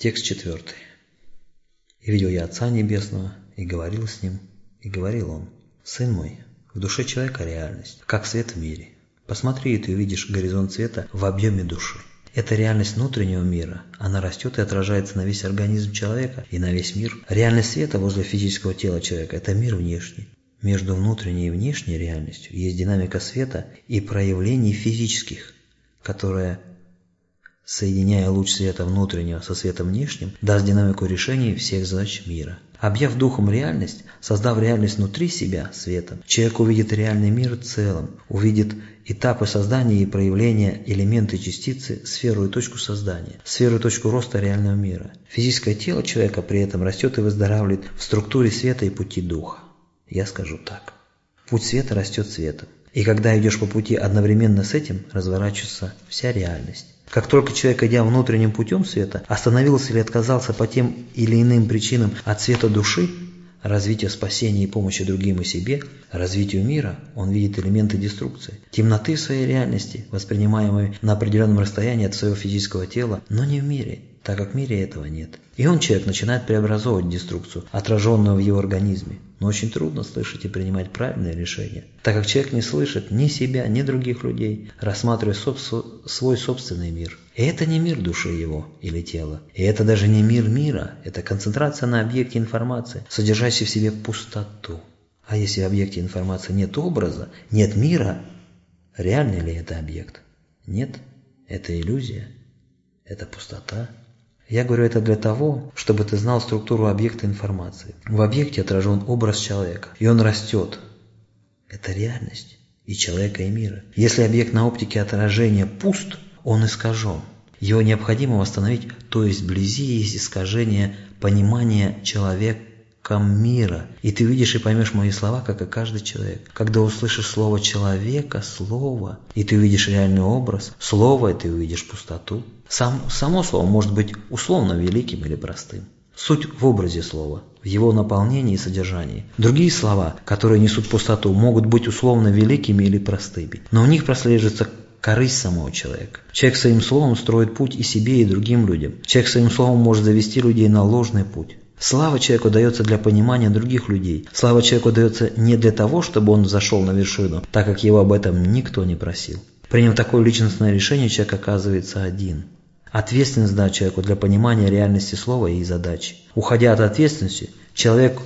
Текст четвертый. «И видел я Отца Небесного, и говорил с Ним, и говорил Он, «Сын мой, в душе человека реальность, как свет в мире. Посмотри, и ты увидишь горизонт света в объеме души. Это реальность внутреннего мира. Она растет и отражается на весь организм человека и на весь мир. Реальность света возле физического тела человека – это мир внешний. Между внутренней и внешней реальностью есть динамика света и проявлений физических, которая соединяя луч света внутреннего со светом внешним, даст динамику решений всех задач мира. Объяв духом реальность, создав реальность внутри себя светом, человек увидит реальный мир целым, увидит этапы создания и проявления, элементы частицы, сферу и точку создания, сферу и точку роста реального мира. Физическое тело человека при этом растет и выздоравливает в структуре света и пути духа. Я скажу так. Путь света растет светом. И когда идешь по пути одновременно с этим, разворачивается вся реальность. Как только человек, идя внутренним путем света, остановился или отказался по тем или иным причинам от света души, развития спасения и помощи другим и себе, развитию мира, он видит элементы деструкции, темноты своей реальности, воспринимаемой на определенном расстоянии от своего физического тела, но не в мире, так как в мире этого нет. И он, человек, начинает преобразовывать деструкцию, отраженную в его организме. Но очень трудно слышать и принимать правильные решения, так как человек не слышит ни себя, ни других людей, рассматривая соб- свой собственный мир. И это не мир души его или тела. И это даже не мир мира, это концентрация на объекте информации, содержащей в себе пустоту. А если в объекте информации нет образа, нет мира, реальный ли это объект? Нет, это иллюзия, это пустота. Я говорю это для того, чтобы ты знал структуру объекта информации. В объекте отражен образ человека, и он растет. Это реальность и человека, и мира. Если объект на оптике отражения пуст, он искажен. Его необходимо восстановить, то есть вблизи есть искажение понимания человека мира. И ты видишь и поймешь мои слова, как и каждый человек. Когда услышишь слово человека, слово, и ты увидишь реальный образ, слово, и ты увидишь пустоту. Сам, само слово может быть условно великим или простым. Суть в образе слова, в его наполнении и содержании. Другие слова, которые несут пустоту, могут быть условно великими или простыми, но в них прослеживается корысть самого человека. Человек своим словом строит путь и себе, и другим людям. Человек своим словом может завести людей на ложный путь. Слава человеку дается для понимания других людей. Слава человеку дается не для того, чтобы он зашел на вершину, так как его об этом никто не просил. Приняв такое личностное решение, человек оказывается один. Ответственность дает человеку для понимания реальности слова и задачи. Уходя от ответственности, человек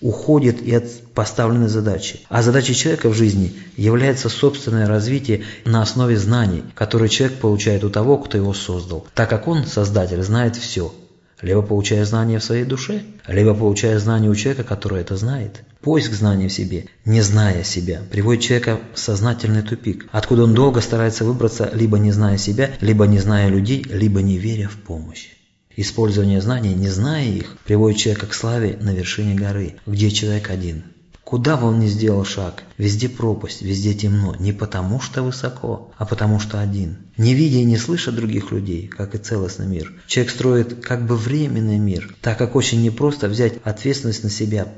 уходит и от поставленной задачи. А задачей человека в жизни является собственное развитие на основе знаний, которые человек получает у того, кто его создал, так как он, создатель, знает все – либо получая знания в своей душе, либо получая знания у человека, который это знает. Поиск знаний в себе, не зная себя, приводит человека в сознательный тупик, откуда он долго старается выбраться, либо не зная себя, либо не зная людей, либо не веря в помощь. Использование знаний, не зная их, приводит человека к славе на вершине горы, где человек один – Куда бы он ни сделал шаг, везде пропасть, везде темно, не потому что высоко, а потому что один. Не видя и не слыша других людей, как и целостный мир, человек строит как бы временный мир, так как очень непросто взять ответственность на себя,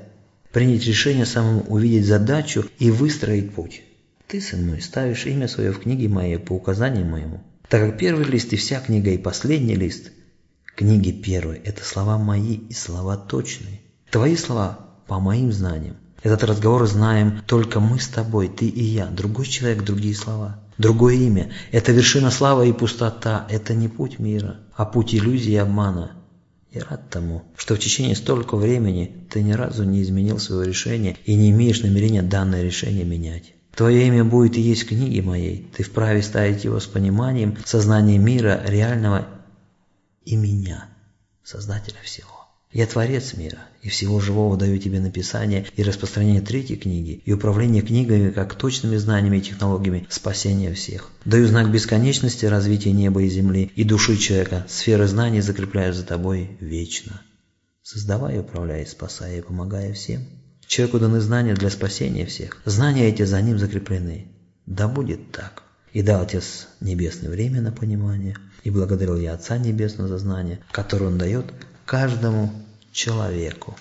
принять решение самому увидеть задачу и выстроить путь. Ты, сын мой, ставишь имя свое в книге моей по указанию моему, так как первый лист и вся книга и последний лист книги первой – это слова мои и слова точные. Твои слова по моим знаниям. Этот разговор знаем только мы с тобой, ты и я, другой человек, другие слова. Другое имя. Это вершина славы и пустота. Это не путь мира, а путь иллюзии и обмана. Я рад тому, что в течение столько времени ты ни разу не изменил своего решения и не имеешь намерения данное решение менять. Твое имя будет и есть в книге моей. Ты вправе ставить его с пониманием сознания мира реального и меня, Создателя всего. Я Творец мира, и всего живого даю тебе написание и распространение третьей книги, и управление книгами как точными знаниями и технологиями спасения всех. Даю знак бесконечности развития неба и земли, и души человека, сферы знаний закрепляю за тобой вечно. Создавая, управляя, спасая и помогая всем. Человеку даны знания для спасения всех. Знания эти за ним закреплены. Да будет так. И дал Отец Небесный время на понимание, и благодарил я Отца Небесного за знание, которое Он дает каждому человеку.